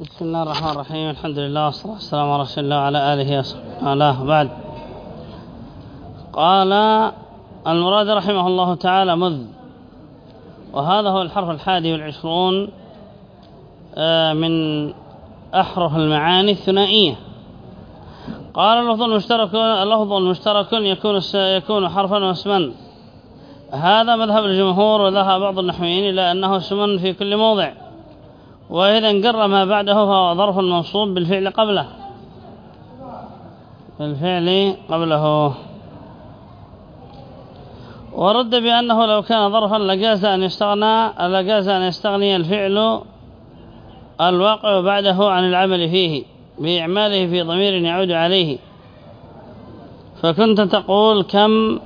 بسم الله الرحمن الرحيم الحمد لله والصلاة والسلام على رسول الله وعلى آله وصحبه بعد قال المراد رحمه الله تعالى مذ وهذا هو الحرف الحادي والعشرون من أحرف المعاني الثنائية قال اللفظ المشترك اللفظ المشترك يكون يكون حرفا واسما هذا مذهب الجمهور وذهب بعض النحويين إلى أنه اسم في كل موضع وإذا انقر ما بعده فهو ظرف منصوب بالفعل قبله. بالفعل قبله. ورد بأنه لو كان ظرفا لجاز أن يستغنى لجاز أن يستغني الفعل الواقع بعده عن العمل فيه بإعماله في ضمير يعود عليه. فكنت تقول كم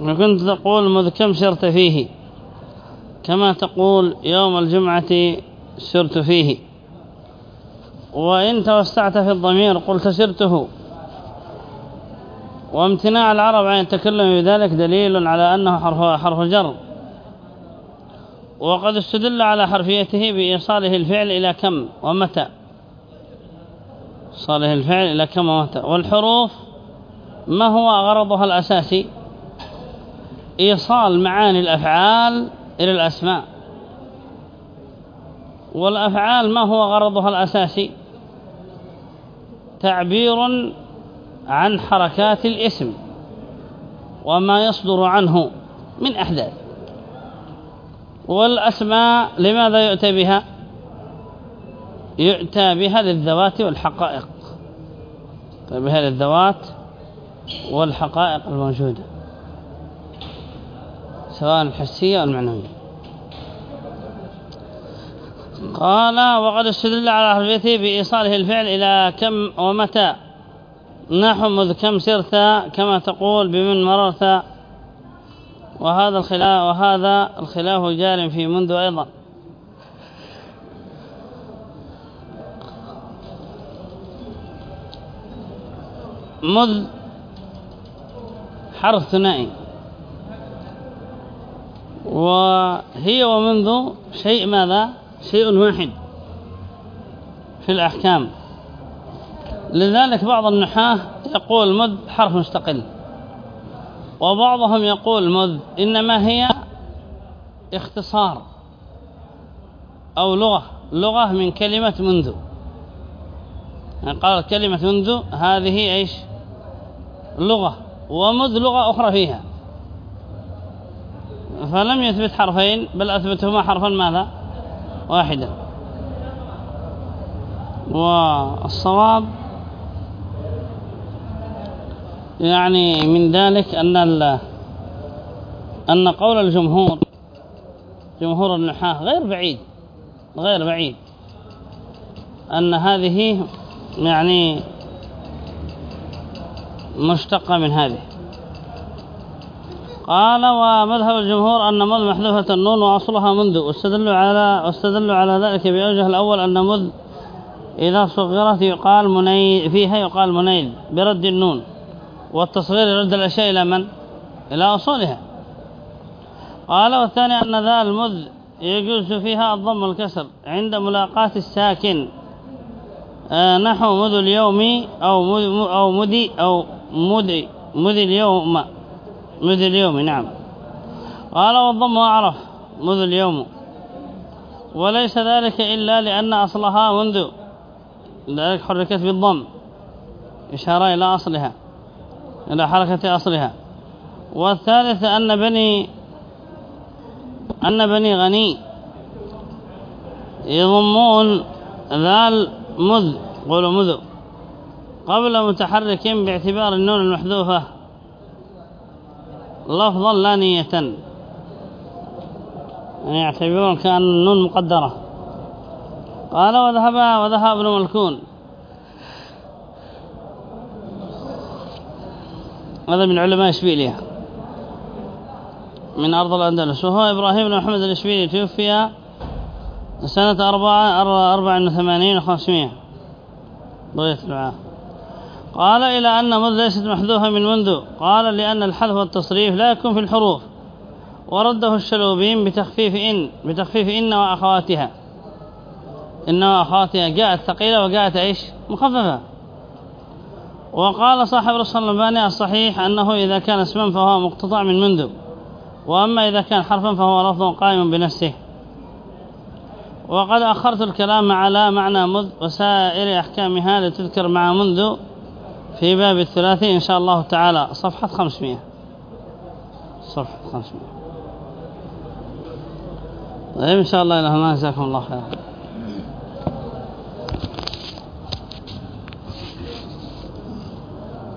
وكنت تقول مذ كم سرت فيه. كما تقول يوم الجمعة سرت فيه. وإن توسعت في الضمير قلت سرته. وامتناع العرب عن التكلم بذلك دليل على أنه حرف, حرف جر. وقد استدل على حرفيته بإيصاله الفعل إلى كم ومتى. صاله الفعل إلى كم ومتى. والحروف ما هو غرضها الأساسي؟ إيصال معاني الأفعال إلى الأسماء. والأفعال ما هو غرضها الأساسي؟ تعبير عن حركات الاسم وما يصدر عنه من أحداث. والأسماء لماذا يؤتى بها؟ يؤتى بها للذوات والحقائق. بها للذوات والحقائق الموجودة سواء الحسية أو المعنوية. قال وقد استدل على حرفيته بإيصاله الفعل إلى كم ومتى. نحو مذ كم سرت كما تقول بمن مررت. وهذا الخلاف وهذا الخلاف جار في منذ أيضا. مذ حرف ثنائي وهي ومنذ شيء ماذا؟ شيء واحد في الأحكام. لذلك بعض النحاة يقول مذ حرف مستقل وبعضهم يقول مذ إنما هي اختصار أو لغة لغة من كلمة منذ. يعني قال كلمة منذ هذه إيش؟ لغة ومذ لغة أخرى فيها. فلم يثبت حرفين بل أثبتهما حرفا ماذا؟ واحدا والصواب يعني من ذلك أن أن قول الجمهور جمهور النحاة غير بعيد غير بعيد. أن هذه يعني مشتقة من هذه. قال ومذهب الجمهور أن مذ محذوفة النون وأصلها منذ. واستدلوا على واستدلوا على ذلك بوجه الأول أن مذ إذا صغرت يقال مني فيها يقال منيل برد النون. والتصغير يرد الأشياء إلى من؟ إلى أصولها. قال والثاني أن ذا المذ يجوز فيها الضم والكسر عند ملاقاة الساكن. آه، نحو مذ اليوم أو مذ أو مدي أو مدي مذ اليوم. مذ اليوم نعم. قال والضم أعرف مذ اليوم. وليس ذلك إلا لأن أصلها منذ ذلك حركت بالضم إشارة إلى أصلها إلى حركة أصلها. والثالث أن بني أن بني غني يضمون ذال مذ قولوا مذ قبل متحرك باعتبار النون المحذوفة. لفظا لا نية. يعني يعتبرون كأن النون مقدرة. قال وذهب وذهب ابن ملكون. هذا من علماء إشبيلية. من أرض الأندلس. وهو إبراهيم بن محمد الإشبيلي. توفي سنة أربعة أربع وثمانين وخمسمائة بغية العام. قال إلى أن مذ ليست محذوفة من منذ. قال لأن الحذف والتصريف لا يكون في الحروف. ورده الشلوبين بتخفيف إن بتخفيف إن وأخواتها. إنما أخواتها جاءت ثقيلة وجاءت إيش؟ مخففة. وقال صاحب رسول الباني الصحيح أنه إذا كان اسما فهو مقتطع من منذ. وأما إذا كان حرفا فهو لفظ قائم بنفسه. وقد أخرت الكلام على معنى مذ وسائر أحكامها لتذكر مع منذ. في باب الثلاثي إن شاء الله تعالى. صفحة 500 صفحة 500 طيب إن شاء الله إلى هنا. جزاكم الله خير